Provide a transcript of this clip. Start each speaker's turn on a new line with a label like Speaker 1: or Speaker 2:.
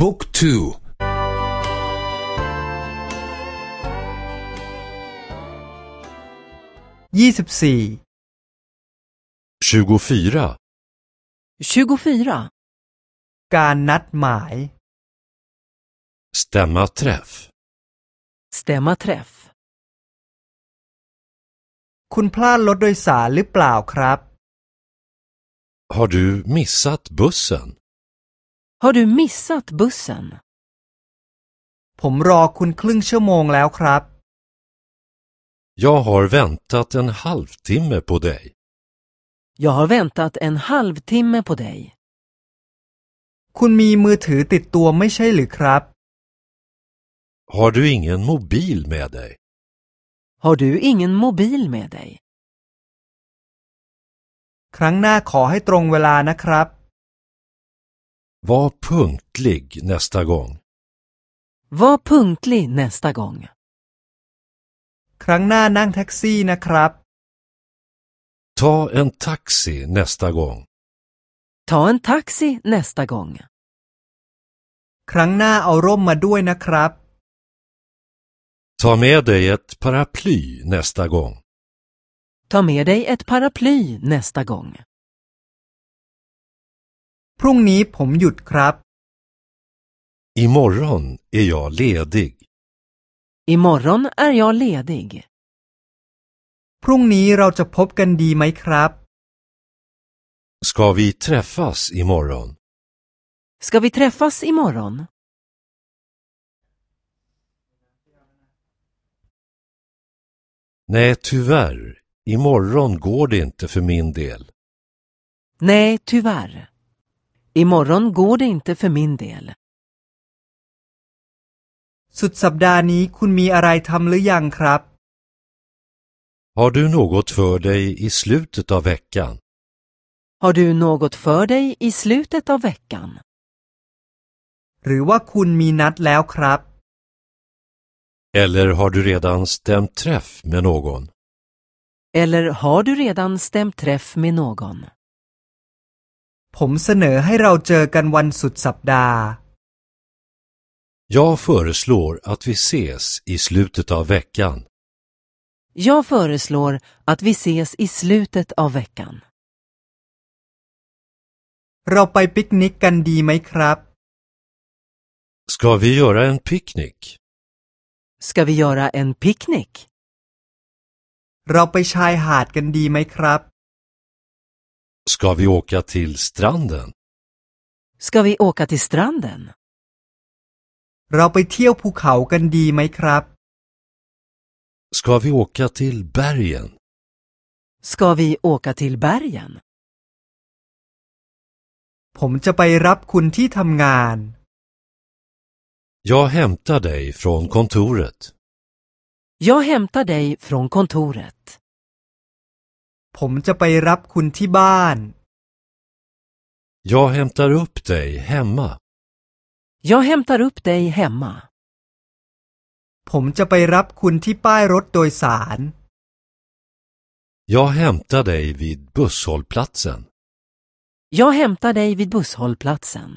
Speaker 1: บุ๊กทู
Speaker 2: ยี่สิบสี่
Speaker 3: 24.
Speaker 4: 24.
Speaker 2: การนัดหมาย
Speaker 3: Stämma träff.
Speaker 4: Stämma träff.
Speaker 2: คุณพลาดรถโดยสารหรือเปล่าครับ
Speaker 3: Har du missat bussen?
Speaker 4: Har du missat bussen?
Speaker 2: ผมรอคุณครึ่งชั่วโมงแล้วครับ
Speaker 3: Jag har väntat en halvtimme på dig.
Speaker 4: Jag har väntat en halvtimme på dig.
Speaker 2: คุณมีมือถือติดตัวไม่ใช่หรือครับ
Speaker 3: Har du ingen mobil med dig?
Speaker 4: Har du ingen mobil med dig?
Speaker 2: ครั้งหน้าขอให้ตรงเวลานะครับ
Speaker 3: Var punktlig nästa gång.
Speaker 4: Var punktlig nästa gång.
Speaker 2: ครั้งหน้านั่งแท็กซี่นะครับ
Speaker 3: Ta en taxi nästa gång.
Speaker 4: Ta en taxi nästa gång.
Speaker 2: ครั้งหน้าเอาร่มมาด้วยนะครับ
Speaker 3: Ta med dig ett paraply nästa gång.
Speaker 4: Ta med dig ett paraply nästa gång.
Speaker 2: พรุ่งนี้ผมหยุดครับ
Speaker 3: Imorgon är jag ledig.
Speaker 4: Imorgon är jag ledig.
Speaker 2: พรุ่งนี้เราจะพบกันดีไหมครับ
Speaker 3: Ska vi träffas imorgon?
Speaker 4: Ska vi träffas imorgon?
Speaker 3: Nej, tyvärr. Imorgon går det inte för min del.
Speaker 4: Nej, tyvärr. Imorgon går det inte för min del.
Speaker 2: สุดสัปดาห์นี้คุณมีอะไรทำหรือยังครับ
Speaker 3: Har du något för dig i slutet av veckan?
Speaker 4: Har du något för dig i slutet av veckan?
Speaker 2: หรือว่าคุณมีนัดแล้วครับ
Speaker 3: Eller har du redan stämt träff med någon?
Speaker 4: Eller har du redan stämt träff med någon?
Speaker 2: ผมเสนอให้เราเจอกันวันสุดสัปดาห์
Speaker 3: Jag föreslår att vi ses i slutet av veckan.
Speaker 4: Jag föreslår att vi ses i slutet av veckan.
Speaker 2: เราไปปิกนิกกันดีไหมครับ
Speaker 3: Ska vi göra en picknick?
Speaker 4: Ska vi göra en picknick?
Speaker 2: เราไปชายหาดกันดีไหมครับ
Speaker 3: Ska vi åka till stranden?
Speaker 4: Ska vi åka till stranden?
Speaker 2: เราไปเที่ยวภูเขากันดีไหมครับ
Speaker 3: Ska vi åka till bergen?
Speaker 4: Ska vi åka till bergen?
Speaker 2: ผมจะไปรับคุณที่ทำงาน
Speaker 3: Jag hämtar dig från kontoret.
Speaker 4: Jag hämtar dig från kontoret.
Speaker 2: ผมจะไปรับคุณที่บ้าน
Speaker 3: Jag hämtar upp dig hemma.
Speaker 4: Jag hämtar upp dig hemma.
Speaker 2: ผมจะไปรับคุณที่ป้ายรถโดยสาร
Speaker 3: Jag hämtar dig vid busshållplatsen.
Speaker 4: Jag hämtar dig vid busshållplatsen.